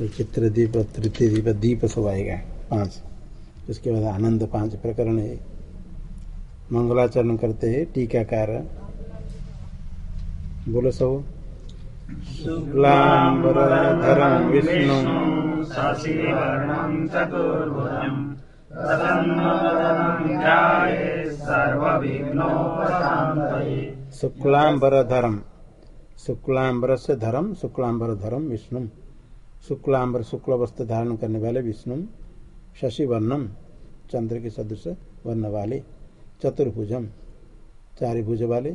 चित्र दीप तृतीय दीप दीप सब आएगा पाँच। उसके बाद आनंद पाँच प्रकरण है। मंगलाचरण करते हैं टीकाकार। बोलो सब। शुक्लांबरधरं विष्णु। शुक्लांबरधरम शुक्लांबर से धर्म शुक्लांबर धर्म विष्णु। शुक्लांबर शुक्ल वस्त्र धारण करने वाले विष्णु शशि वर्णम चंद्र के सदृश वर्ण वाले चतुर्भुजम चारिभुज वाले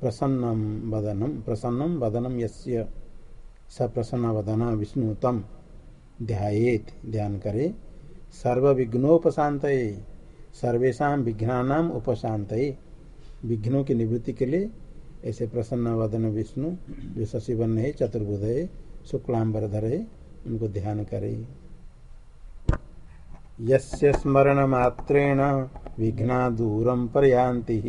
प्रसन्नम वदनम प्रसन्नम वदनम यस्य स प्रसन्न वदन विष्णु तम ध्यात ध्यान करे सर्व विघ्नोपशांत सर्वेशा विघ्ना उपशांत विघ्नों की निवृत्ति के लिए ऐसे प्रसन्न वदन विष्णु, जो शशिवर्ण है चतुर्भुज है शुक्लांबरधर है उनको ध्यान करे। यस्य स्मरण मात्रेण विघ्ना दूरम प्रयान्ति।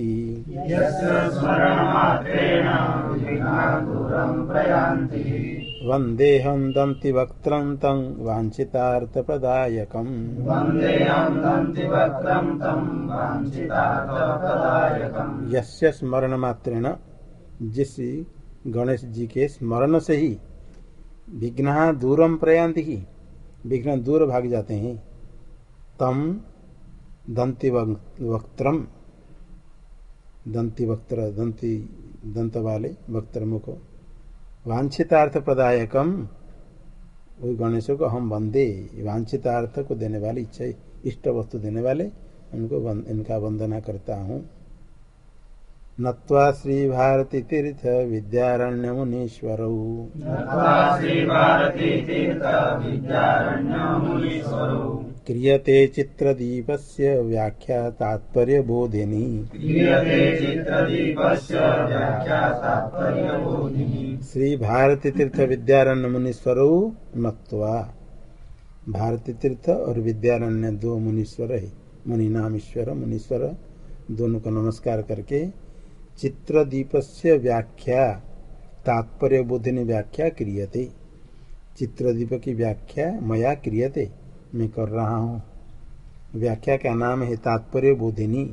वन्देऽहं दन्तिवक्त्रं तं वाञ्छितार्थप्रदायकम्। यस्य स्मरण मात्रेण जिस गणेश जी के स्मरण से ही विघ्न दूरम प्रयांति ही। विघ्न दूर भाग जाते हैं। तम दंति वक्त्रम दंती वक्त्र दंती दंत वाले वक्त्र मुख वांछितार्थ प्रदायकम वही गणेश को हम वंदे। वांछितार्थ को देने वाले इच्छा, इष्ट वस्तु देने वाले, उनको इनका वंदना करता हूँ। नत्वा श्री भारती तीर्थ विद्यारण्य मुनीश्वर क्रियते चित्रदीपस्य व्याख्या तात्पर्य बोधिनी श्री भारती तीर्थ विद्यारण्य मुनीश्वर नत्वा। भारती तीर्थ और विद्यारण्य दो मुनीश्वर है। मुनि नाम ईश्वर मुनीश्वर दोनों को नमस्कार करके चित्रदीप से व्याख्या तात्पर्य बोधिनी व्याख्या क्रियते। चित्रदीप की व्याख्या मया क्रियते, मैं कर रहा हूँ। व्याख्या का नाम है तात्पर्य बोधिनी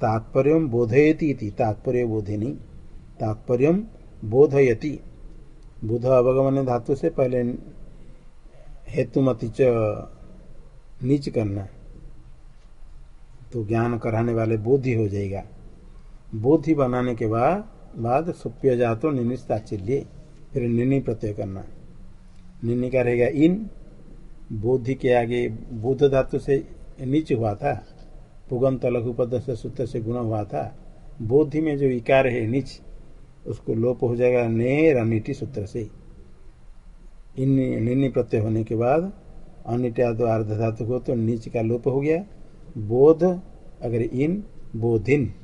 तात्पर्य बोधयती तात्पर्य बोधिनी तात्पर्य बोधयती। बुध अवगमन धातु से पहले हेतुमति च नीच करना। तो ज्ञान कराने वाले बोधि हो जाएगा। बोधि बनाने के बाद बाद सुप्य जातो निनिस्ताचिल्य फिर निनी प्रत्यय करना। निनी का रहेगा? इन। बोधि के आगे बुध धातु से नीच हुआ था। पुगंत लघु पद से सूत्र से गुण हुआ था। बोधि में जो इकार है नीच, उसको लोप हो जाएगा नेर अनिटी सूत्र से। इन निनी प्रत्यय होने के बाद अनिटा दो अर्ध धातु को तो नीच का लोप हो गया। बोध, अगर इन, बोधिन।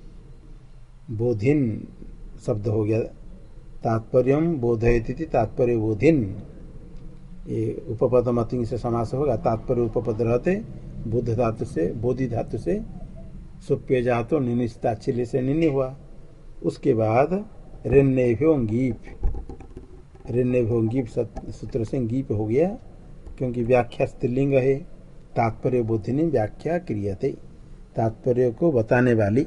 बोधिन शब्द हो गया। तात्पर्य बोधयती तात्पर्य बोधिन। ये उपपद मति से समास होगा। तात्पर्य उपपद रहते, बुद्ध धातु से, बोधि धातु से सुप्य जातो निनिस्ता छिले से निन्य हुआ। उसके बाद ऋण्यभ्यो गीप ऋण्यभ्यो गीप सूत्र से गीप हो गया, क्योंकि व्याख्या स्त्रीलिंग है। तात्पर्य बोधिनी व्याख्या क्रियते। तात्पर्य को बताने वाली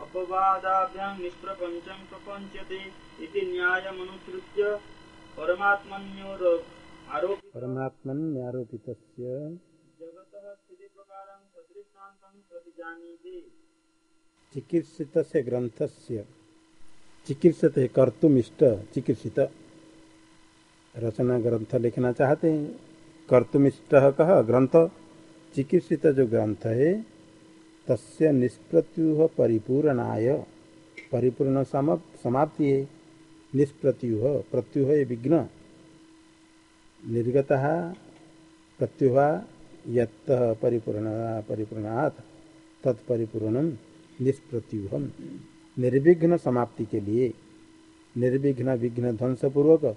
अपवादाभ्यां निष्प्रपञ्चं प्रपञ्चते इति न्यायमनुसृत्य परमात्मन्यारोपित चिकित्सित से ग्रंथ से चिकित्सित है कर्तुम इष्ट चिकित्सित रचना ग्रंथ लिखना चाहते हैं। कर्तुम इष्ट कह ग्रंथ चिकित्सित जो ग्रंथ है तस्य निष्प्रत्युह परिपूर्णाय। परिपूर्ण समाप्ति। है निष्प्रत्युह प्रत्युह विघ्न। निर्गत प्रत्युहा यत परिपूर्ण परिपूर्णात। तत्परिपूर्णम निष्प्रत्युहम निर्विघ्न समाप्ति के लिए। निर्विघ्न विघ्न ध्वंसपूर्वक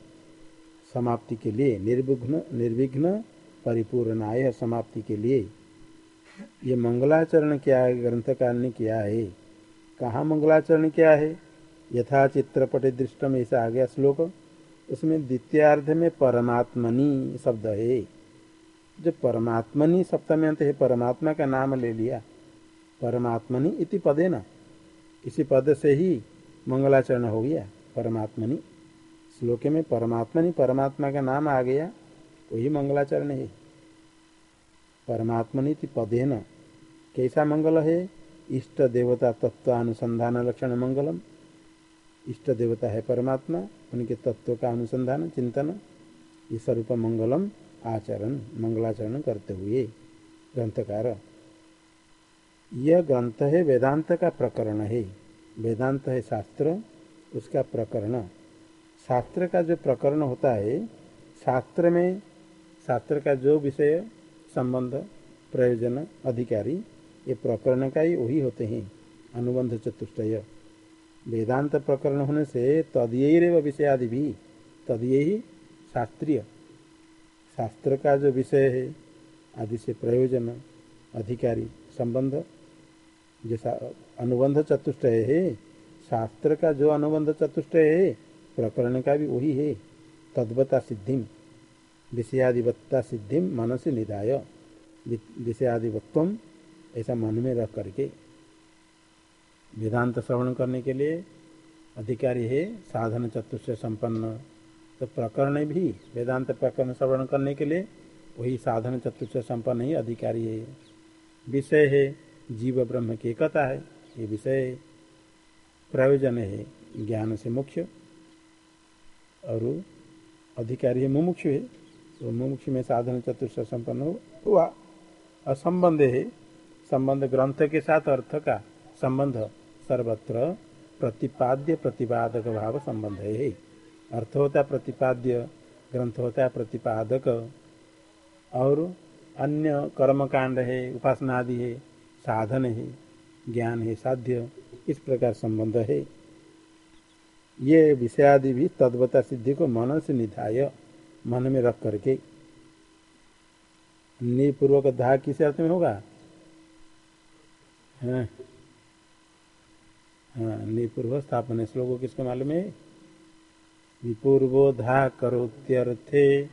समाप्ति के लिए। निर्विघ्न निर्विघ्न परिपूर्णाय समाप्ति के लिए। ये मंगलाचरण क्या है? ग्रंथकार ने किया है। कहाँ मंगलाचरण क्या है? यथा चित्रपट दृष्टम ऐसा आ गया श्लोक। उसमें द्वितीयार्ध में परमात्मनि शब्द है। जो परमात्मनि सप्तमी अंत है, परमात्मा का नाम ले लिया। परमात्मनि इति पदे न। इसी पद से ही मंगलाचरण हो गया, परमात्मनि। श्लोक में परमात्मनि, परमात्मा का नाम आ गया, वही मंगलाचरण है। परमात्मनि पदे न कैसा मंगल है? इष्ट देवता तत्व अनुसंधान लक्षण मंगलम। इष्ट देवता है परमात्मा, उनके तत्व का अनुसंधान, चिंतन। ये स्वरूप मंगलम आचरण, मंगलाचरण करते हुए। ग्रंथकार। यह ग्रंथ है वेदांत का प्रकरण है। वेदांत है शास्त्र, उसका प्रकरण। शास्त्र का जो प्रकरण होता है, शास्त्र में, शास्त्र का जो विषय संबंध, प्रयोजन, अधिकारी, ये प्रकरण का ही वही होते हैं, अनुबंध चतुष्टय। वेदांत प्रकरण होने से तदय विषय आदि भी, तदय ही शास्त्रीय। शास्त्र का जो विषय है, आदि से प्रयोजन, अधिकारी, संबंध, जैसा अनुबंध चतुष्टय है, शास्त्र का जो अनुबंध चतुष्टय है, प्रकरण का भी वही है, तद्वता सिद्धि। विषयाधिवत्ता सिद्धि मन से निधाय विषयाधिवत्व ऐसा मन में रख करके। वेदांत श्रवण करने के लिए अधिकारी है, साधन चतुष्ट संपन्न। तो प्रकरण भी, वेदांत प्रकरण श्रवण करने के लिए वही साधन चतुष्ट संपन्न ही अधिकारी है। विषय है, जीव ब्रह्म की एकता है, ये विषय प्रयोजन है, ज्ञान से मुख्य। और अधिकारी है मुमुक्ष है। तो मुमुक्ष में साधन चतुष्ट संपन्न हुआ। और संबंध है संबंध ग्रंथ के साथ अर्थ का संबंध सर्वत्र प्रतिपाद्य प्रतिपादक भाव संबंध। है अर्थ होता प्रतिपाद्य, ग्रंथ होता है प्रतिपादक। और अन्य कर्म कांड है, उपासना आदि है, साधन है, ज्ञान है, साध्य, इस प्रकार संबंध है। ये विषयादि भी तद्वता सिद्धि को मन से निधाय। मन में रख करके। निपूर्वक धा किस अर्थ में होगा? हाँ। हाँ निपूर्व स्थापन श्लोक किसको मालूम है? विपूर्वोधा करोत्यर्थे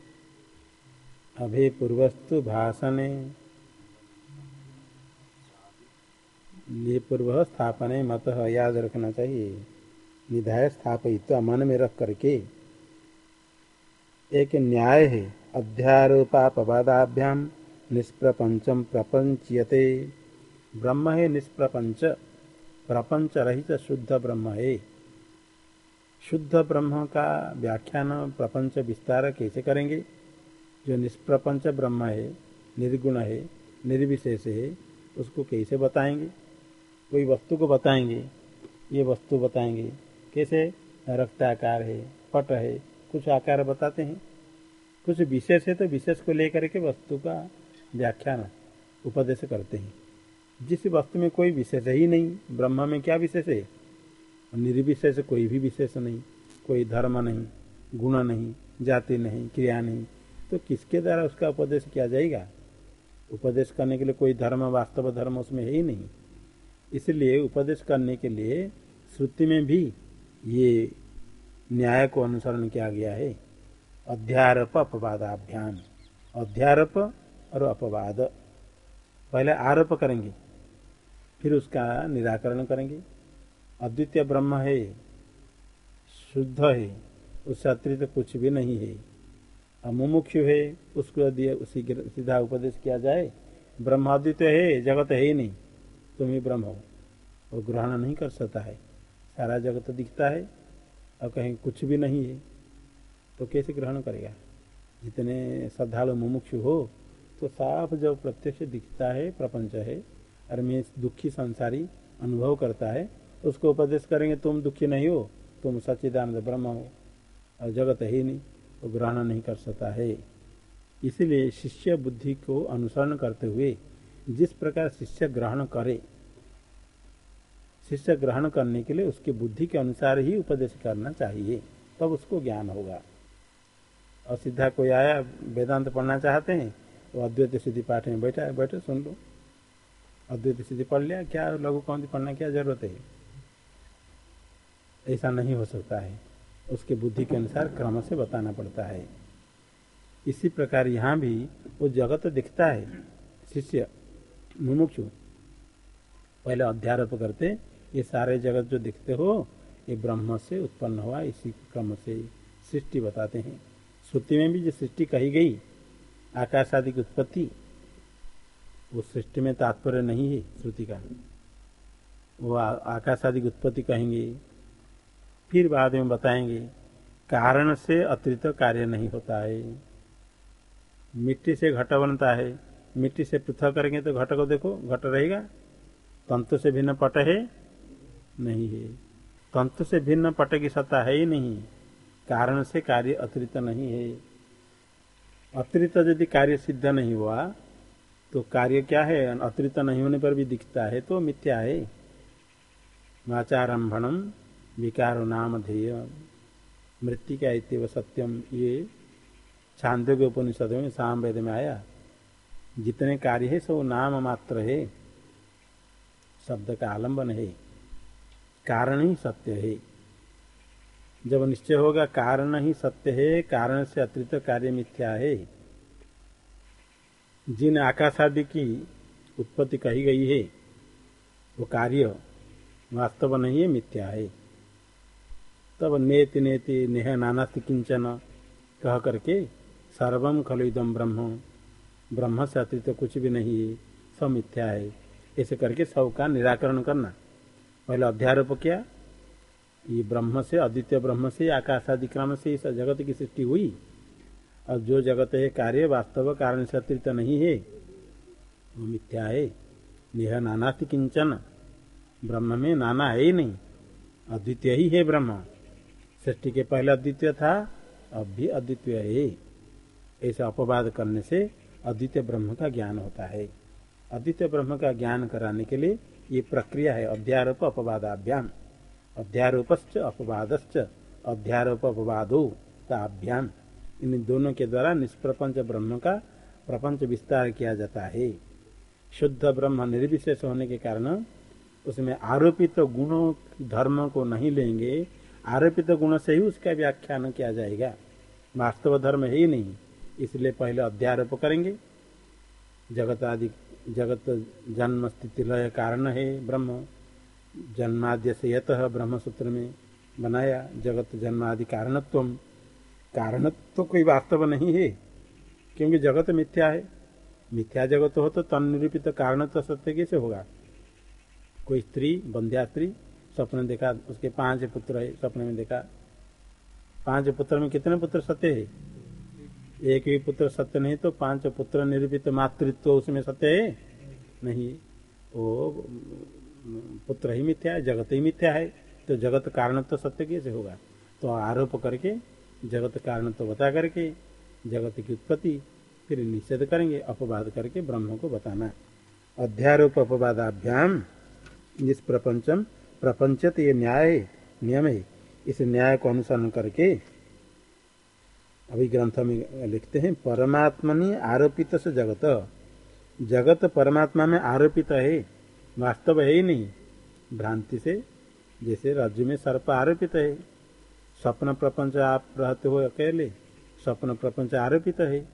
अभिपूर्वस्तु भाषणे। निपूर्व स्थापन मत याद रखना चाहिए। निधाय स्थापित मन में रख करके। एक न्याय है। अध्यारोपापवादाभ्याम निष्प्रपंचम प्रपंचयते। ब्रह्म है निष्प्रपंच। प्रपंच रहित शुद्ध ब्रह्म है। शुद्ध ब्रह्म का व्याख्यान प्रपंच विस्तार कैसे करेंगे? जो निष्प्रपंच ब्रह्म है, निर्गुण है, निर्विशेष है, उसको कैसे बताएँगे? कोई वस्तु को बताएँगे? ये वस्तु बताएँगे। कैसे? रक्ताकार है, पट है कुछ आकार बताते हैं। कुछ विशेष है तो विशेष को लेकर के वस्तु का व्याख्यान उपदेश करते हैं। जिस वस्तु में कोई विशेष ही नहीं, ब्रह्म में क्या विशेष है? निर्विशेष कोई भी विशेष नहीं, कोई धर्म नहीं, गुण नहीं, जाति नहीं, क्रिया नहीं तो किसके द्वारा उसका उपदेश किया जाएगा? उपदेश करने के लिए कोई धर्म, वास्तव धर्म उसमें है ही नहीं। इसलिए उपदेश करने के लिए श्रुति में भी ये न्याय को अनुसरण किया गया है। अध्यारोप अपवादाभ्याम। अध्यारोप और अपवाद। पहले आरोप करेंगे, फिर उसका निराकरण करेंगे। अद्वितीय ब्रह्म है, शुद्ध है, उससे अतिरिक्त कुछ भी नहीं है। अमुमुक्षु है, उसको यदि उसी सीधा उपदेश किया जाए, ब्रह्म अद्वितीय है, जगत है ही नहीं, तुम ही ब्रह्म हो। वो ग्रहण नहीं कर सकता है। सारा जगत दिखता है और कहीं कुछ भी नहीं है तो कैसे ग्रहण करेगा? जितने श्रद्धालु मुमुक्षु हो तो साफ़ जब प्रत्यक्ष दिखता है, प्रपंच है, और मैं दुखी संसारी अनुभव करता है, उसको उपदेश करेंगे, तुम दुखी नहीं हो, तुम सच्चिदानंद ब्रह्म हो, और जगत ही नहीं वो ग्रहण नहीं कर सकता है। इसलिए शिष्य बुद्धि को अनुसरण करते हुए जिस प्रकार शिष्य ग्रहण करे शिष्य ग्रहण करने के लिए उसकी बुद्धि के अनुसार ही उपदेश करना चाहिए, तब उसको ज्ञान होगा। और सीधा कोई आया, वेदांत पढ़ना चाहते हैं तो अद्वैत सिद्धि पाठ में बैठा है, बैठे, सुन लो। अद्वैत सिद्धि पढ़ लिया, क्या लघु कौन पढ़ना क्या ज़रूरत है? ऐसा नहीं हो सकता है। उसके बुद्धि के अनुसार क्रम से बताना पड़ता है। इसी प्रकार यहाँ भी वो जगत दिखता है। शिष्य, मुमुक्षु, पहले अध्यारोप करते ये सारे जगत जो दिखते हो, ये ब्रह्म से उत्पन्न हुआ, इसी क्रम से सृष्टि बताते हैं। श्रुति में भी जो सृष्टि कही गई, आकाश आदि की उत्पत्ति, वो सृष्टि में तात्पर्य नहीं है श्रुति का। वो आकाश आदि की उत्पत्ति कहेंगे, फिर बाद में बताएँगे, कारण से अतिरिक्त कार्य नहीं होता है। मिट्टी से घट बनता है, मिट्टी से पृथक करेंगे तो घट को देखो, घट रहेगा, तंतु से भिन्न पट है नहीं है। तंतु से भिन्न पट की सत्ता है ही नहीं। कारण से कार्य अतिरिक्त नहीं है। अतिरिक्त यदि कार्य सिद्ध नहीं हुआ तो कार्य क्या है? अतिरिक्त नहीं होने पर भी दिखता है तो मिथ्या है। वाचारंभम विकार नाम ध्येय। मृतिका इतव सत्यम। ये छांदोग्य उपनिषद में साम वेद में आया। जितने कार्य है सब नाम मात्र है। शब्द का आलंबन है। कारण ही सत्य है। जब निश्चय होगा कारण ही सत्य है, कारण से अतिरिक्त कार्य मिथ्या है। जिन आकाश आदि की उत्पत्ति कही गई है, वो कार्य वास्तव नहीं है, मिथ्या है। तब नेति नेति नेह नाना किंचन कह करके सर्वम खलु इदम ब्रह्म। ब्रह्म से अतिरिक्त कुछ भी नहीं है, सब मिथ्या है। ऐसे करके सब का निराकरण करना। पहले अध्यारोप किया। ये ब्रह्म से, अद्वितीय ब्रह्म से आकाश आदि क्रम से इस जगत की सृष्टि हुई। और जो जगत है कार्य, वास्तव, कारण से अतिरिक्त नहीं है। वो मिथ्या है। यह नाना थी किंचन। ब्रह्म में नाना है ही नहीं। अद्वितीय ही है ब्रह्म। सृष्टि के पहले अद्वितीय था, अब भी अद्वितीय है। ऐसा अपवाद करने से अद्वितीय ब्रह्म का ज्ञान होता है। अद्वितीय ब्रह्म का ज्ञान कराने के लिए ये प्रक्रिया है, अध्यारोप अपवादाभ्याम। अध्यारोपश्च अपवादश्च अध्यारोप अपवादो ताभ्याम। इन दोनों के द्वारा निष्प्रपंच ब्रह्म का प्रपंच विस्तार किया जाता है। शुद्ध ब्रह्म निर्विशेष होने के कारण उसमें आरोपित तो गुणों, धर्म को नहीं लेंगे। आरोपित तो गुण से ही उसका व्याख्यान किया जाएगा। वास्तव धर्म है ही नहीं, इसलिए पहले अध्यारोप करेंगे। जगत आदि जगत जन्म स्थिति लय कारण है ब्रह्म। जन्माद्य से यत ब्रह्म सूत्र में बनाया जगत जन्मादि कारणत्व कारणत्व कोई वास्तव नहीं है, क्योंकि जगत मिथ्या है। मिथ्या जगत हो तो तन निरूपित तो सत्य कैसे होगा? कोई स्त्री बंध्या स्त्री स्वप्न देखा, उसके पाँच पुत्र है, स्वप्न में देखा। पाँच पुत्र में कितने पुत्र सत्य है? एक भी पुत्र सत्य नहीं तो पाँच पुत्र निरूपित मातृत्व उसमें सत्य है? नहीं। वो पुत्र ही मिथ्या है, जगत ही मिथ्या है। तो जगत कारण तो सत्य कैसे होगा? तो आरोप करके, जगत कारण तो बता करके, जगत की उत्पत्ति, फिर निषेध करेंगे, अपवाद करके ब्रह्म को बताना। अध्यारोप अपवादाभ्याम जिस प्रपंचम प्रपंचत ये न्याय, नियम है। इस न्याय को अनुसरण करके अभी ग्रंथ में लिखते हैं, परमात्मनि आरोपित से जगत। जगत परमात्मा में आरोपित है, वास्तव है ही नहीं। भ्रांति से, जैसे राज्य में सर्प आरोपित है। स्वप्न प्रपंच आप रहते हो अकेले, स्वप्न प्रपंच आरोपित है।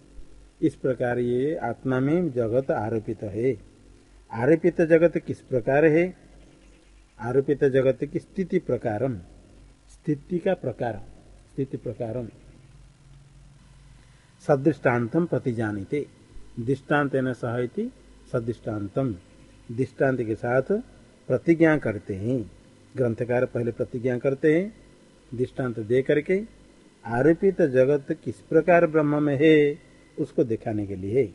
इस प्रकार ये आत्मा में जगत आरोपित है। आरोपित जगत किस प्रकार है? आरोपित जगत की स्थिति प्रकारम। स्थिति का प्रकार, स्थिति प्रकारम। सदृष्टान्तम प्रति जानीते दृष्टांत न सह सदृष्टान्तम दृष्टांत के साथ प्रतिज्ञा करते हैं। ग्रंथकार पहले प्रतिज्ञा करते हैं, दृष्टांत दे करके आरोपित जगत किस प्रकार ब्रह्म में है, उसको दिखाने के लिए।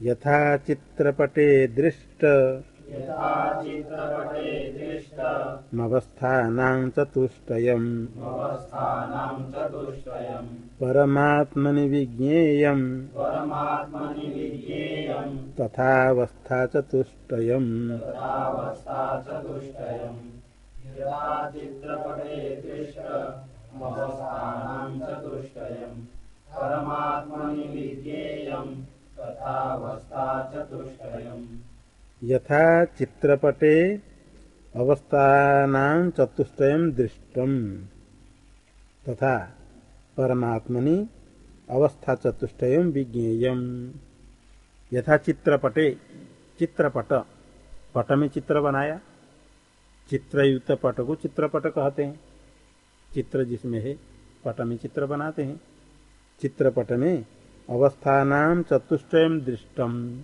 यथा चित्रपटे दृष्ट मवस्थानां चतुष्टयम् परमात्मनि विज्ञेयम्। तथावस्था चतुष्टयम् परमात्मनि विज्ञेयम्। तथावस्था चतुष्टयम् यथा चित्रपटे अवस्थानां चतुष्टयम् दृष्टम्। तथा परमात्मनि अवस्था चतुष्टयम् विज्ञेयम्। यथा चित्रपटे, चित्रपट पट में चित्र बनाया चित्रयुक्त पट को चित्रपट कहते हैं। चित्र जिसमें है पट में चित्र बनाते हैं। चित्रपट में अवस्थानाम चतुष्टयम दृष्टम।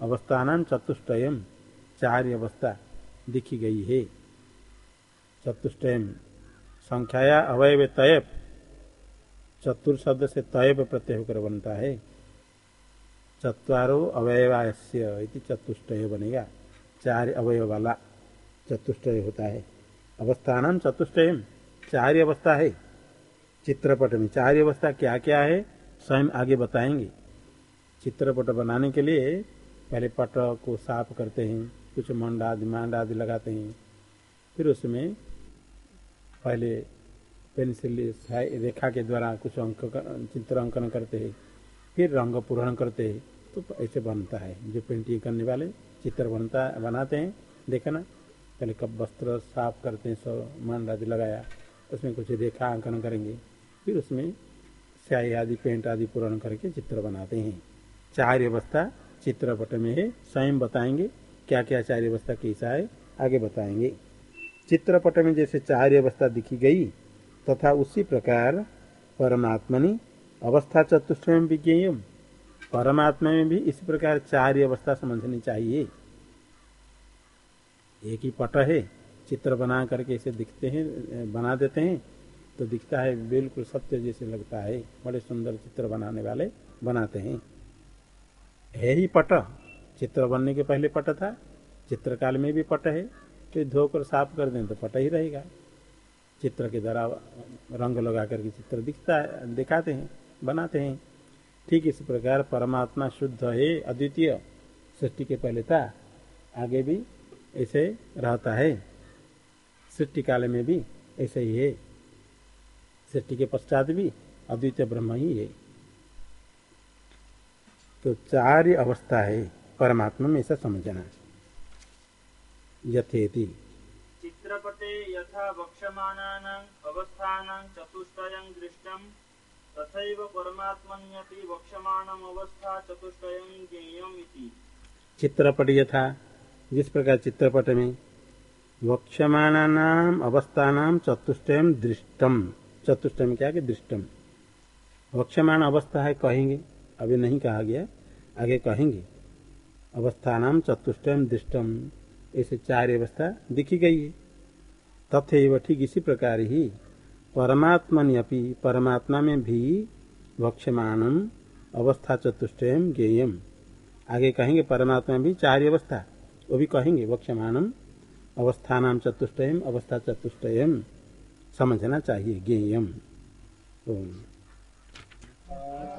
अवस्थानाम चतुष्टयम चार अवस्था दिखी गई है। चतुष्टयम संख्याया अवयव तयप चतुर शब्द से तयप प्रत्यय होकर बनता है। चतवारो अवयवास्य इति चतुष्टय बनेगा। चार अवयव वाला चतुष्टय होता है। अवस्थान चतुष्टयम चार अवस्था है। चित्रपट में चार अवस्था क्या क्या है, स्वयं आगे बताएँगे। चित्रपट बनाने के लिए पहले पट को साफ़ करते हैं, कुछ मंड आदि मांड आदि लगाते हैं। फिर उसमें पहले पेंसिल रेखा के द्वारा कुछ अंक चित्र अंकन करते हैं। फिर रंग पूरण करते हैं। तो ऐसे बनता है। जो पेंटिंग करने वाले चित्र बनता, बनाते हैं, देखना। पहले कब वस्त्र साफ़ करते हैं, सब मंड आदि लगाया। उसमें कुछ रेखा अंकन करेंगे। फिर उसमें स्याही आदि पेंट आदि पूरण करके चित्र बनाते हैं। चार अवस्था चित्रपट में है। स्वयं बताएँगे क्या क्या चार अवस्था कैसा है। आगे बताएँगे। चित्रपट में जैसे चार अवस्था दिखी गई, तथा उसी प्रकार परमात्मनि अवस्था चतुष्टयम विज्ञेयम परमात्मा में भी इसी प्रकार चार अवस्था समझनी चाहिए। एक ही पट है। चित्र बना करके इसे दिखते हैं, बना देते हैं तो दिखता है बिल्कुल सत्य जैसे लगता है। बड़े सुंदर चित्र बनाने वाले बनाते हैं। है ही पट। चित्र बनने के पहले पट था, चित्रकाल में भी पट है, फिर धोकर साफ़ कर दें तो पट ही रहेगा। चित्र के द्वारा रंग लगा करके चित्र दिखता है, दिखाते हैं, बनाते हैं। ठीक इस प्रकार परमात्मा शुद्ध है, अद्वितीय। सृष्टि के पहले था, आगे भी ऐसे रहता है। सृष्टि काल में भी ऐसे ही है। सृष्टि के पश्चात भी अद्वितीय ब्रह्म ही है। तो चार अवस्था है परमात्मा में ऐसा समझना यथेति। चित्रपटे यथा अवस्थानां चतुष्टयं दृष्टं तथैव परमात्मन्यपि अवस्था चतुष्टयं ज्ञेयम् इति। चित्रपट यथा जिस प्रकार चित्रपट में वक्ष्यमाणानाम अवस्थानाम चतुष्टयम दृष्टम चतुष्टयम क्या के दृष्टम वक्ष्यमाण अवस्था है कहेंगे। अभी नहीं कहा गया, आगे कहेंगे। अवस्थानाम चतुष्टयम दृष्टम ऐसे चार अवस्था दिखी गई है। तथे ठीक इसी प्रकार ही, परमात्मन अपनी परमात्मा में भी भक्ष्यमाणम अवस्था चतुष्टयम ज्ञेयम। आगे कहेंगे, परमात्मा भी चार अवस्था, वो भी कहेंगे वक्षमाणम अवस्थानाम चतुष्टयम अवस्था चतुष्टयम समझना चाहिए, ज्ञेयम।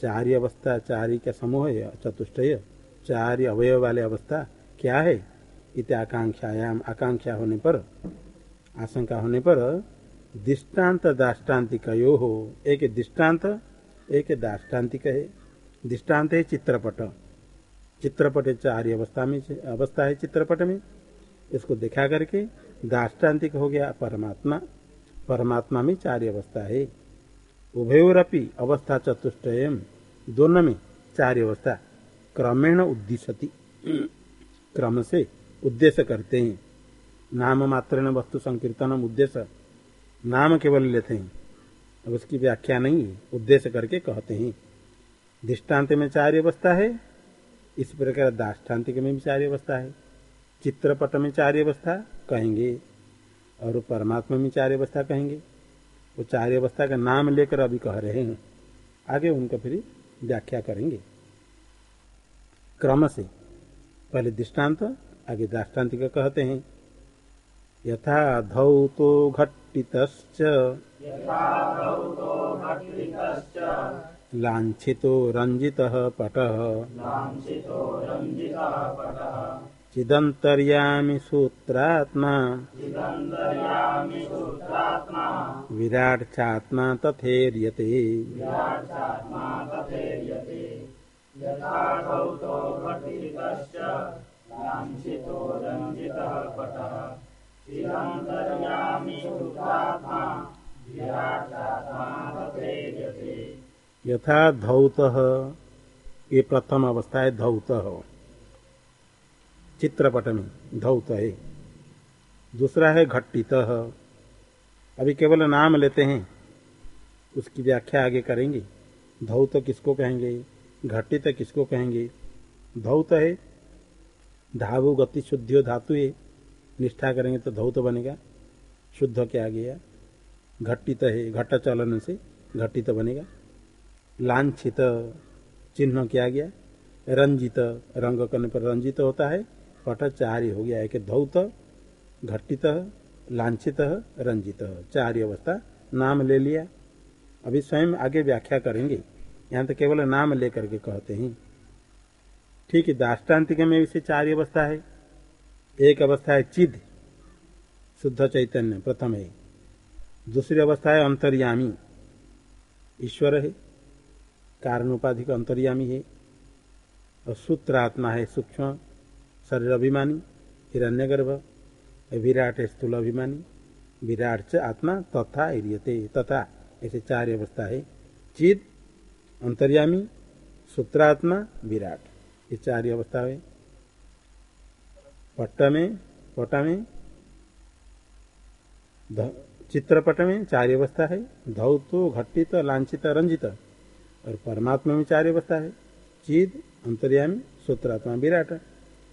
चार अवस्था, चारी का समूह है चतुष्टय चार अवयव वाले अवस्था क्या है? इत आकांक्षायाम, आकांक्षा होने पर, आशंका होने पर दृष्टांत दाष्टान्तिक यो हो। एक दृष्टांत एक दाष्टान्तिक है। दृष्टांत है चित्रपट। चित्रपट चार अवस्था में, अवस्था है चित्रपट में। इसको दिखा करके दाष्टान्तिक हो गया परमात्मा। परमात्मा में चार अवस्था है। उभयोरपि अवस्था चतुष्टयम। दोनों में चार अवस्था क्रमेण उद्दिशति। क्रम से उद्देश्य करते हैं नाम मात्र वस्तु संकीर्तनम उद्देश्य नाम केवल लेते हैं। अब उसकी व्याख्या नहीं उद्देश्य करके कहते हैं। दृष्टांत में चार अवस्था है। इस प्रकार दाष्टान्तिक में भी चार अवस्था है। चित्रपट में चार अवस्था कहेंगे। और परमात्मा में चार अवस्था कहेंगे। वो चार अवस्था का नाम लेकर अभी कह रहे हैं। आगे उनका फिर व्याख्या करेंगे। क्रम से पहले दृष्टांत आगे दाष्टान्तिक कहते हैं। यथा धौतो घटित लाछितो रंजित पट। चिदंतर्यामी सूत्रात्मा। विराट चात्मा तथेर्यते। यथा धौत ये प्रथम अवस्था है धौत। चित्रपट में धौत है दूसरा है घट्टित अभी केवल नाम लेते हैं, उसकी व्याख्या आगे करेंगे। धौत किसको कहेंगे? घटित किसको कहेंगे? धौत है धावु गति शुद्धियो धातु है निष्ठा करेंगे तो धौत बनेगा, शुद्ध क्या गया घटित है घट चलन से घटित बनेगा। लाछित, चिन्ह किया गया रंजित, रंग करने पर रंजित होता है। पट चार हो गया, एक धौत, घटित, लाछित, रंजित। चार अवस्था, नाम ले लिया। अभी स्वयं आगे व्याख्या करेंगे। यहाँ तो केवल नाम लेकर के कहते हैं। ठीक है, दाष्टान्तिक में इसे चार अवस्था है। एक अवस्था है चिद, शुद्ध चैतन्य, प्रथम है। दूसरी अवस्था है अंतर्यामी। ईश्वर है। कारण उपाधि का अंतर्यामी है। और सूत्र आत्मा है, सूक्ष्म। शरीर अभिमानी हिरण्य गर्भ विराट स्थूल अभिमानी, विराट च आत्मा तथा एरियते तथा ऐसे चार अवस्था है। चिद अंतर्यामी, सूत्रात्मा, विराट। ये चार अवस्था है। पट्ट में पटा में चित्रपट में चार अवस्था है। धौतो, घटित, लांछित, रंजित। और परमात्मा में चार अवस्था है। चिद अंतर्यामी, सूत्रात्मा, विराट।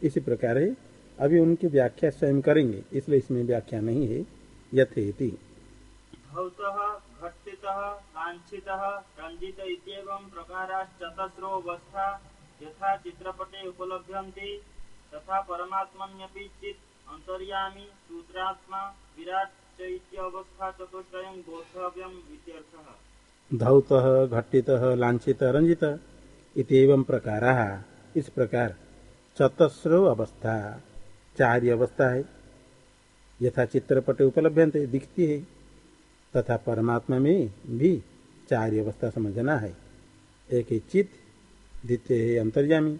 इसी प्रकार है। अभी उनकी व्याख्या स्वयं करेंगे इसलिए इसमें व्याख्या नहीं है। यथेति। यथा चित्रपटे उपलभ्यन्ते तथा परमात्मन्यपि चित् अंतर्यामी सूत्रात्मा विराट चैत्यावस्था चतुष्टयं बोद्धव्यम् इत्यर्थः। धौत घटित लाछित रंजित प्रकार। इस प्रकार चतस्रो अवस्था। चार अवस्था है। यथा चित्रपट उपलब्ध दिखती है। तथा परमात्मा में भी चार अवस्था समझना है। एक है चित्त, द्वितीय है अंतर्यामी,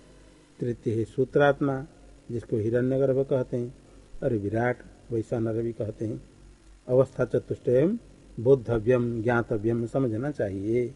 तृतीय है सूत्रात्मा, जिसको हिरण्यगर्भ कहते हैं, और विराट वैसा भी कहते हैं। अवस्था चतुष्टय बोधव्यम ज्ञातव्यम समझना चाहिए।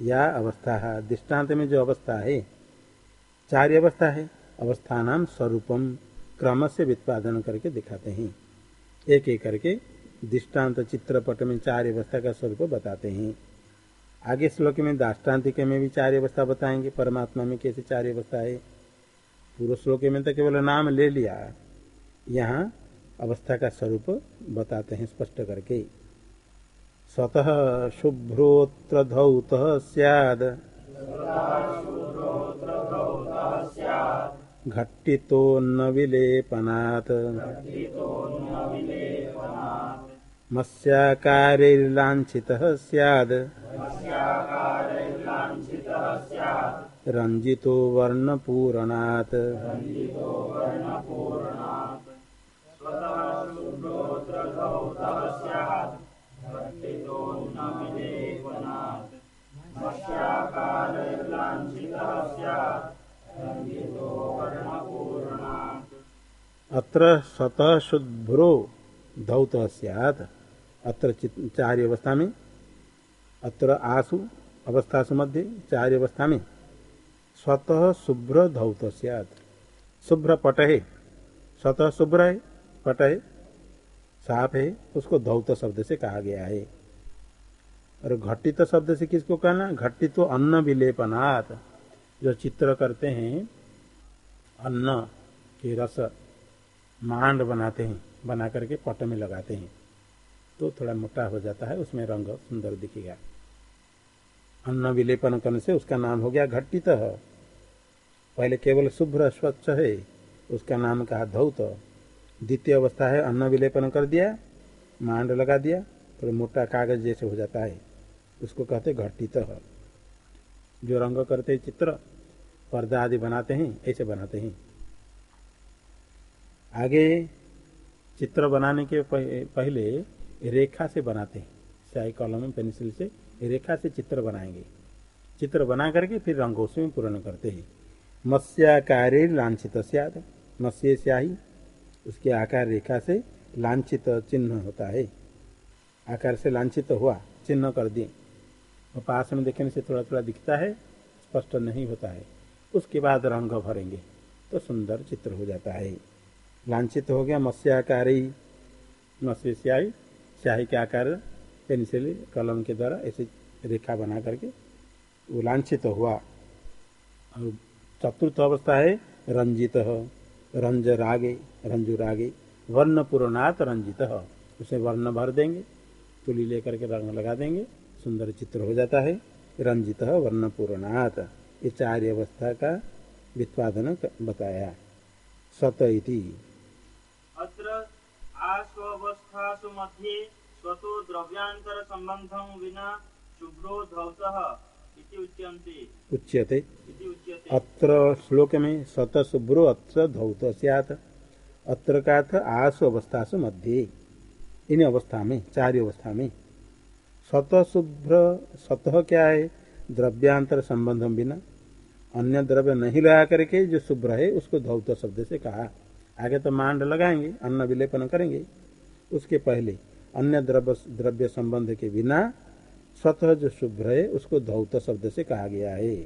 या अवस्था है। दृष्टांत में जो अवस्था है चार अवस्था है अवस्था नाम स्वरूपम क्रम से वित्पादन करके दिखाते हैं। एक एक करके दृष्टांत चित्रपट में चार अवस्था का स्वरूप बताते हैं। आगे श्लोक में दाष्टान्तिक में भी चार अवस्था बताएँगे, परमात्मा में कैसे चार अवस्था है। पूर्व श्लोक में तो केवल नाम ले लिया, यहाँ अवस्था का स्वरूप बताते हैं स्पष्ट करके। स्वतः शुभ्रोत्र धौत सैद घट्टितो न विलेपनात् मत्स्याकारिर्लाञ्छितः स्याद्। रञ्जितो वर्णपूरणात्। शुभ्रोऽत्र अत्र स्वतः शुभ्रो धौत सियात। अत्र चार अवस्था में, अत्र आसु अवस्थासु मध्य चार अवस्था में। स्वतः शुभ्र धौत सियात। शुभ्र पट है। स्वतः शुभ्र है, पट है साफ़ है, उसको धौत शब्द से कहा गया है। और घटित शब्द से किसको कहना घटित तो अन्न विलेपनात्। जो चित्र करते हैं, अन्न के रस मांड बनाते हैं, बना करके पट में लगाते हैं तो थोड़ा मोटा हो जाता है, उसमें रंग सुंदर दिखेगा। अन्न विलेपन करने से उसका नाम हो गया घटित पहले केवल शुभ्र स्वच्छ है, उसका नाम कहा धौत। द्वितीय अवस्था है, अन्न विलेपन कर दिया, मांड लगा दिया, थोड़ा मोटा कागज़ जैसे हो जाता है। उसको कहते घटित जो रंग करते चित्र, पर्दा आदि बनाते हैं, ऐसे बनाते हैं। आगे चित्र बनाने के पहले रेखा से बनाते हैं। स्याही कॉलम पेंसिल से रेखा से चित्र बनाएँगे। चित्र बना करके फिर रंगों से पूर्ण करते हैं। मत्स्याकारे लांछित सियाद मत्स्य स्याही, उसके आकार रेखा से लांछित चिन्ह होता है। आकार से लांछित हुआ, चिन्ह कर दिए। और पास में देखने से थोड़ा थोड़ा दिखता है, स्पष्ट नहीं होता है। उसके बाद रंग भरेंगे तो सुंदर चित्र हो जाता है। लांछित हो गया मत्स्याकार। ही मत्स्य स्याही स्याही के आकार, पेंसिल, कलम के द्वारा ऐसे रेखा बना करके वो लांछित हुआ। और चतुर्थ अवस्था है, रंजित रंज रागे, रंजु रागे वर्ण पूर्णात रंजित उसे वर्ण भर देंगे, तुली लेकर के रंग लगा देंगे। सुंदर चित्र हो जाता है। रंजित वर्ण पूर्णात ये चार अवस्था का वित्पादन बताया। सत इति। अत्र आस्वस्थासु मध्ये स्वतो द्रव्यान्तर सम्बन्धं विना शुभ्रो धौतः उच्यते। उच्यते। अत्र श्लोक में सत शुभ्रो अत्र धौत सियात। अत्र का अर्थ आसु अवस्थासु मध्य। इन अवस्था में चार अवस्था में। सत शुभ्र सतह क्या है? द्रव्यांतर संबंधम बिना। अन्य द्रव्य नहीं लगा करके जो शुभ्र है उसको धौत शब्द से कहा। आगे तो मांड लगाएँगे अन्न विलेपन करेंगे। उसके पहले अन्य द्रव्य द्रव्य संबंध के बिना स्वतः जो शुभ्र है उसको धौत शब्द से कहा गया है।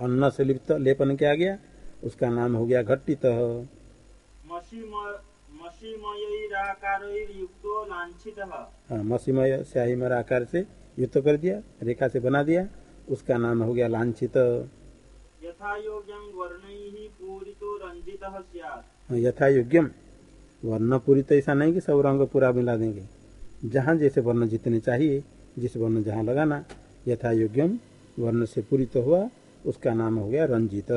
अन्न से लिप्त लेपन किया गया। उसका नाम हो गया मषिमयैराकारैर्युक्तो लाञ्छितः हाँ, मसीमय स्याही मरा आकार से युक्त कर दिया रेखा से बना दिया उसका नाम हो गया लांछित। यथा वर्णैः पूरितो योग्यम वर्ण पूरी तो ऐसा नहीं कि सब रंग पूरा मिला देंगे। जहाँ जैसे वर्ण जितने चाहिए जिस वर्ण जहाँ लगाना यथा योग्यम वर्ण से पूरित तो हुआ उसका नाम हो गया रंजित।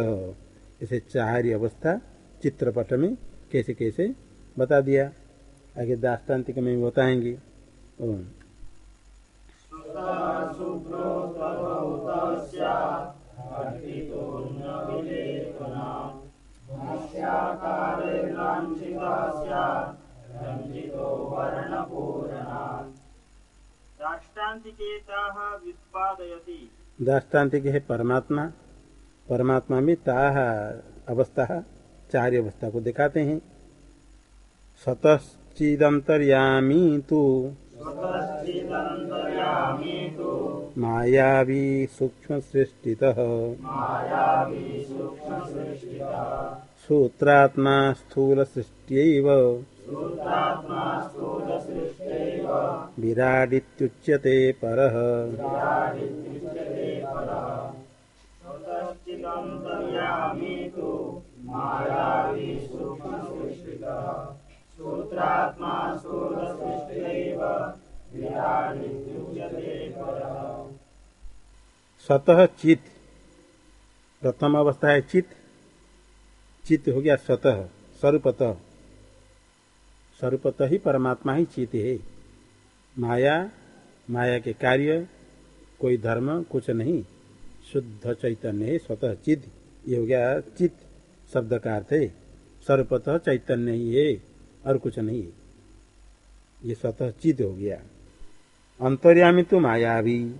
इसे चार अवस्था चित्रपट में कैसे कैसे बता दिया। आगे दाष्टान्तिक में बताएँगे। दाष्टान्तिक है परमात्मा। परमात्मा में ताह अवस्था चार अवस्था को दिखाते हैं। सतश्चिदंतर्यामी तो। मायावी सूक्ष्म सृष्टित सूत्रात्मा स्थूल सृष्ट्यैव विराडित्युच्यते परः मायावी सूक्ष्मसृष्टितः। सूत्रात्मा परः स्वतः चित। प्रथम अवस्था है चित। चित हो गया स्वतः स्वरूपतः। स्वरूपतः ही परमात्मा ही चित है। माया माया के कार्य, कोई धर्म, कुछ नहीं। शुद्ध चैतन्य है, स्वतः चित। ये हो गया चित। शब्द का अर्थ है सर्वपतः चैतन्य ही है। और कुछ नहीं। ये स्वतः चित हो गया। अंतर्यामी तो मायावी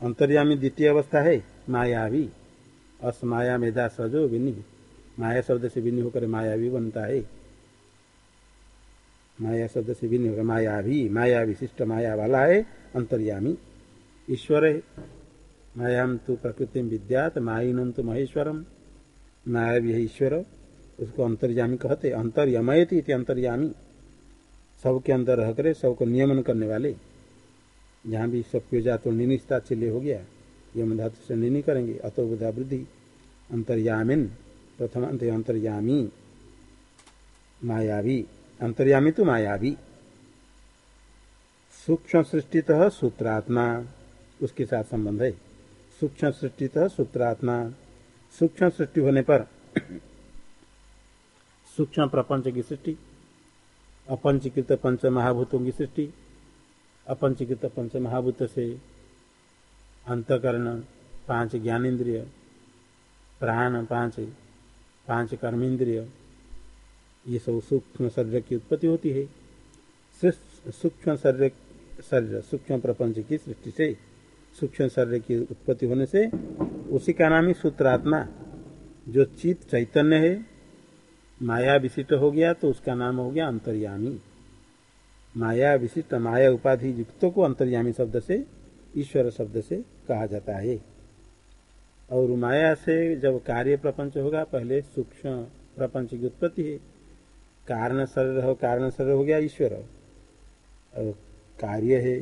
अंतर्यामी द्वितीय अवस्था है मायावी असमाया मेधा सजो विनी। माया शब्द से विनि होकर मायावी बनता है। माया शब्द से विनि होकर मायावी माया विशिष्ट माया वाला है, अंतर्यामी। ईश्वर है। मायाम तो प्रकृति विद्यात माइनम तो महेश्वरम मायावी है ईश्वर। उसको अंतर्यामी कहते अंतर्यमयती अंतर्यामी। सबके अंदर रह करे, सबको नियमन करने वाले। जहाँ भी सब जा तो निनिस्ता चिल्ले हो गया यम धातु से निनी करेंगे, अतो बुधा वृद्धि अंतर्यामिन, प्रथम अंत अंतर्यामी। मायावी। अंतर्यामी तो मायावी। सूक्ष्म सृष्टित सूत्रात्मा। उसके साथ संबंध है। सूक्ष्म सृष्टित सूत्रात्मा। सूक्ष्म सृष्टि होने पर सूक्ष्म प्रपंच की सृष्टि, अपंचीकृत पंच महाभूतों की सृष्टि, अपंचीकृत पंच महाभूत से अंतकरण, पाँच ज्ञानेन्द्रिय, प्राण पाँच पाँच कर्मेंद्रिय ये सब सूक्ष्म शरीर की उत्पत्ति होती है। सूक्ष्म शरीर शरीर, सूक्ष्म प्रपंच की सृष्टि से सूक्ष्म शरीर की उत्पत्ति होने से उसी का नाम ही सूत्रात्मा, जो चित चैतन्य है माया विशिष्ट हो गया तो उसका नाम हो गया अंतर्यामी। माया विशिष्ट माया उपाधि युक्तों को अंतर्यामी शब्द से, ईश्वर शब्द से कहा जाता है। और माया से जब कार्य प्रपंच होगा, पहले सूक्ष्म प्रपंच की उत्पत्ति है। कारण शरीर हो, कारण शरीर हो गया ईश्वर। और कार्य है,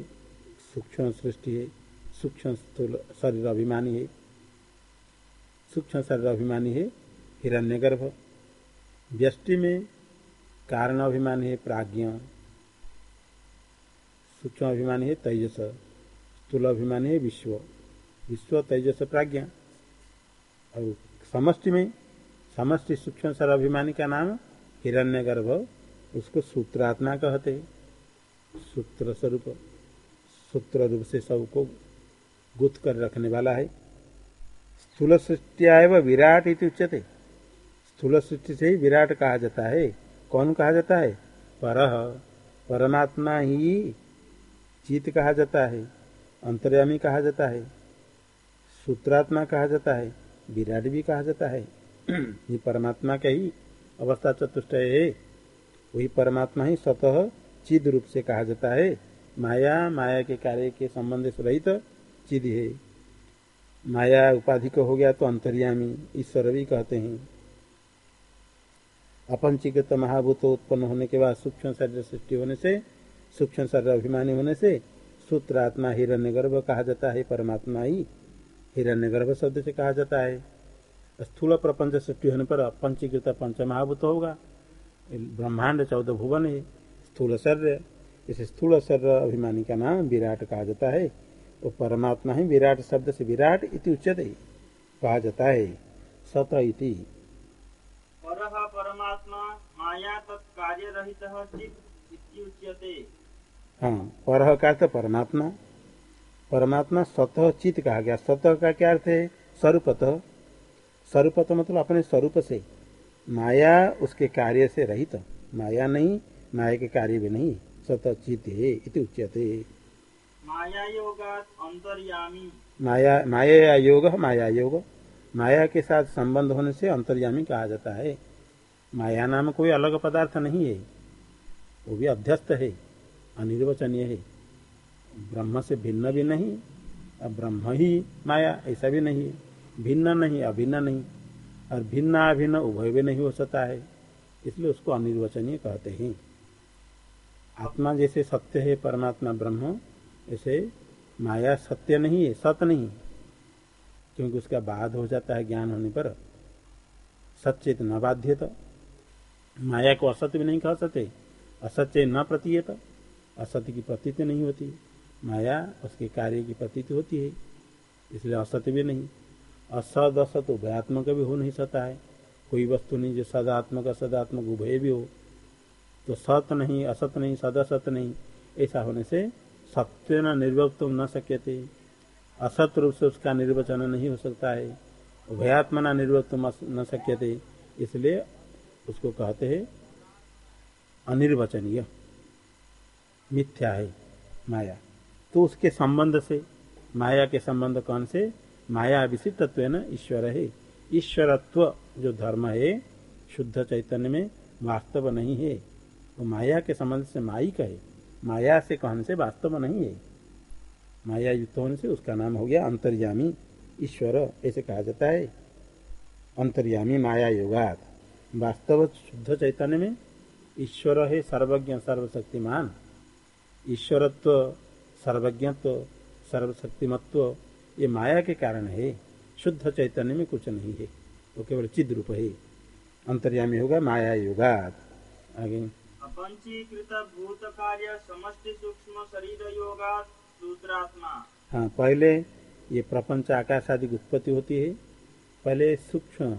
सूक्ष्म सृष्टि है, सूक्ष्म स्थूल शरीर अभिमानी है। सूक्ष्म शरीर अभिमानी है, हिरण्यगर्भ। व्यष्टि में कारण अभिमान है, प्राज्ञ। सूक्ष्म अभिमान है, तेजस। स्थूल अभिमान है, विश्व। विश्व, तेजस, प्राज्ञा। और समष्टि में, समष्टि सूक्ष्म सर अभिमानी का नाम हिरण्य गर्भ उसको सूत्रात्मा कहते हैं। सूत्र स्वरूप सूत्र रूप से सबको गुथ कर रखने वाला है। स्थूल सृष्टिया विराट इति उच्यते। स्थूल सृष्टि से ही विराट कहा जाता है। कौन कहा जाता है? पर परमात्मा ही चित कहा जाता है। अंतर्यामी कहा जाता है। सूत्रात्मा कहा जाता है। विराट भी कहा जाता है। ये परमात्मा का ही अवस्था चतुष्ट है। वही परमात्मा ही स्वतः चिद रूप से कहा जाता है। माया माया के कार्य के संबंध से रहित चिद है। माया उपाधि को हो गया तो अंतर्यामी। ईश्वर भी कहते हैं। अपंचीकृत महाभूत उत्पन्न होने के बाद सूक्ष्म शरीर सृष्टि होने से, सूक्ष्म शरीर अभिमानी होने से सूत्र आत्मा हिरण्य गर्भ कहा जाता है, परमात्मा ही हिरण्य गर्भ शब्द से कहा जाता है। स्थूल प्रपंच सृष्टि होने पर पंचीकृत पंच महाभूत होगा। ब्रह्मांड चौदह भुवन है, स्थूल शरीर। इस स्थूल शरीर अभिमानी का नाम विराट कहा जाता है। तो परमात्मा ही विराट शब्द से विराट इति उच्चते कहा जाता है। सत इति। माया हाँ पर का अर्थ परमात्मा। परमात्मा स्वतः चित कहा गया। स्वतः का क्या अर्थ है? स्वरूपतः। स्वरूपत मतलब अपने स्वरूप से। माया उसके कार्य से रहित। माया नहीं माया के कार्य भी नहीं। स्वतः चित है इति उच्यते। माया अंतर्यामी। माया माया योग माया योग माया के साथ संबंध होने से अंतर्यामी कहा जाता है। माया नाम कोई अलग पदार्थ नहीं है। वो भी अध्यस्त है, अनिर्वचनीय है। ब्रह्म से भिन्न भी नहीं, अब ब्रह्म ही माया, ऐसा भी नहीं है। भिन्न नहीं, अभिन्न नहीं, और भिन्न अभिन्न उभय भी नहीं हो सकता है। इसलिए उसको अनिर्वचनीय कहते हैं। आत्मा जैसे सत्य है, परमात्मा ब्रह्म, ऐसे माया सत्य नहीं है सत्य नहीं। क्योंकि उसका बाद हो जाता है ज्ञान होने पर। सचेत न बाध्यता। माया को असत्य भी नहीं कह सकते, असत्य न प्रतीयत, असत्य की प्रतीति नहीं होती। माया उसके कार्य की प्रतीति होती है, इसलिए असत्य भी नहीं। असद असत उभयात्मक भी हो नहीं सकता है। कोई वस्तु नहीं जो सदात्मक, असदात्मक, उभय भी हो। तो सत नहीं, असत नहीं, सदसत नहीं, ऐसा होने से सत्य न निर्वक्त न थे असत रूप से उसका निर्वचन नहीं हो सकता है। उभयात्मना निर्वक्त न थे इसलिए उसको कहते हैं, अनिर्वचनीय, मिथ्या है, माया। तो उसके संबंध से, माया के संबंध कौन से? माया विशिष्ट विशिष्टत्व न ईश्वर है। ईश्वरत्व जो धर्म है, शुद्ध चैतन्य में वास्तव नहीं है। तो माया के संबंध से माई कहे माया से कहने से? वास्तव नहीं है। माया युक्त होने से उसका नाम हो गया अंतर्यामी, ईश्वर, ऐसे कहा जाता है। अंतर्यामी माया योगात वास्तव शुद्ध चैतन्य में ईश्वर है सर्वज्ञ सर्वशक्तिमान। ईश्वरत्व सर्वज्ञत्व सर्वशक्तिमत्व ये माया के कारण है। शुद्ध चैतन्य में कुछ नहीं है। वो केवल चिद रूप है। अंतर्यामी होगा माया योगात आगे। अपंचीकृत भूत कार्य समष्टि सूक्ष्म शरीर योगा सूत्रात्मा। हाँ पहले ये प्रपंच आकाश आदि उत्पत्ति होती है। पहले सूक्ष्म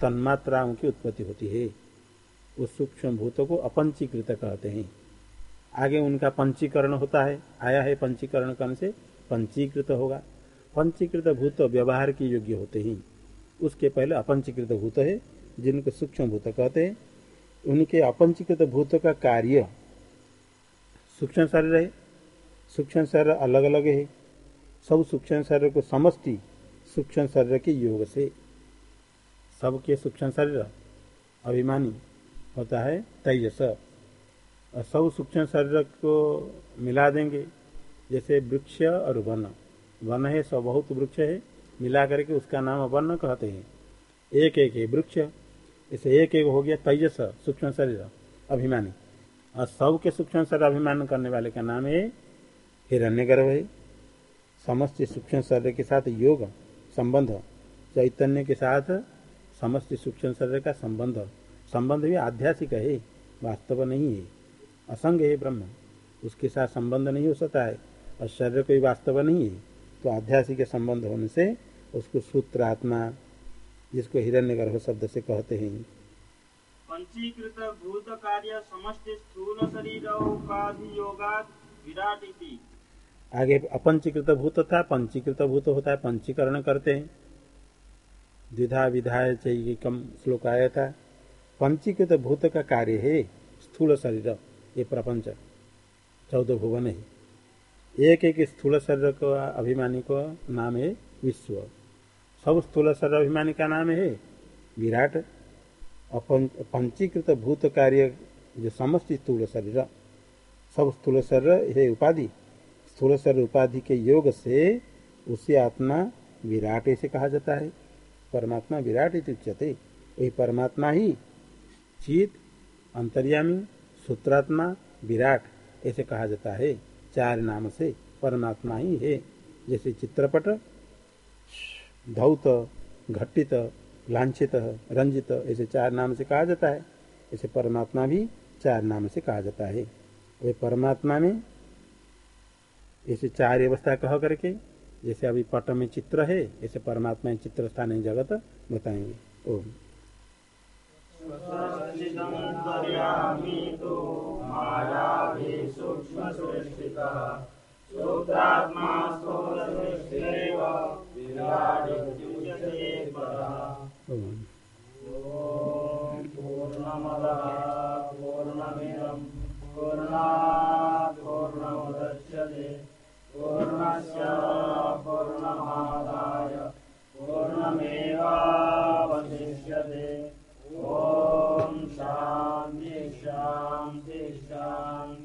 तन्मात्राओं की उत्पत्ति होती है। उस सूक्ष्म भूतों को अपंचीकृत कहते हैं। आगे उनका पंचीकरण होता है। आया है पंचीकरण करने से पंचीकृत होगा। पंचीकृत भूत व्यवहार की योग्य होते ही। उसके पहले अपंचीकृत भूत है, जिनको सूक्ष्म भूत कहते हैं। उनके अपंचीकृत भूत का कार्य सूक्ष्म शरीर है। सूक्ष्म शरीर अलग अलग है। सब सूक्ष्म शरीर को समस्ती सूक्ष्म शरीर के योग से सबके सूक्ष्म शरीर अभिमानी होता है तेजस। और सब सूक्ष्म शरीर को मिला देंगे, जैसे वृक्ष और वन। वन है, सब बहुत वृक्ष है, मिला करके उसका नाम वन कहते हैं। एक एक है वृक्ष। इसे एक एक हो गया तेजस सूक्ष्म शरीर अभिमानी। और सब के सूक्ष्म शरीर अभिमान करने वाले का नाम है हिरण्य गर्भ है। समस्त सूक्ष्म शरीर के साथ योग संबंध, चैतन्य के साथ समस्त सूक्ष्म शरीर का संबंध। संबंध भी आध्यासिक है वास्तव नहीं है। असंग है ब्रह्म। उसके साथ संबंध नहीं हो सकता है और शरीर कोई वास्तव नहीं है तो आध्यासिक संबंध होने से उसको सूत्र आत्मा जिसको हिरण्य गर्भ शब्द से कहते हैं। पंचीकृत भूत कार्य समष्टि स्थूल शरीर उपाधि योगा विराट इति आगे अपंचीकृत भूत था पंचीकृत भूत होता है पंचीकरण करते हैं। द्विधा विधाय कम श्लोक आया था पंचीकृत भूत का कार्य है, स्थूल शरीर, ये प्रपंच। चौदह भुवन है। एक एक स्थूल शरीर को, अभिमानी को नाम है विश्व। सब स्थूल शरीर अभिमानी का नाम है विराट। पंचीकृत भूत कार्य, जो समस्त स्थूल शरीर। सब स्थूल शरीर, है उपाधि। स्थूल शरीर उपाधि के योग से, उसे आत्मा विराट ऐसे कहा जाता है। परमात्मा विराट उच्यते। वही परमात्मा ही चित, अंतर्यामी, सूत्रात्मा, विराट, ऐसे कहा जाता है। चार नाम से परमात्मा ही है। जैसे चित्रपट, धौत, घटित, लाछित, रंजित, ऐसे चार नाम से कहा जाता है। ऐसे परमात्मा भी चार नाम से कहा जाता है। वे परमात्मा में ऐसे चार अवस्था कह करके जैसे अभी पट में चित्र है ऐसे परमात्मा चित्र स्थान जगत बताएँगे। ओम। पूर्णमदः पूर्णमिदं पूर्णा पूर्णमुदच्यते पूर्णस्य पूर्णमादाय। पूर्णमेवावशिष्यते। ॐ शान्ति शान्ति शान्ति।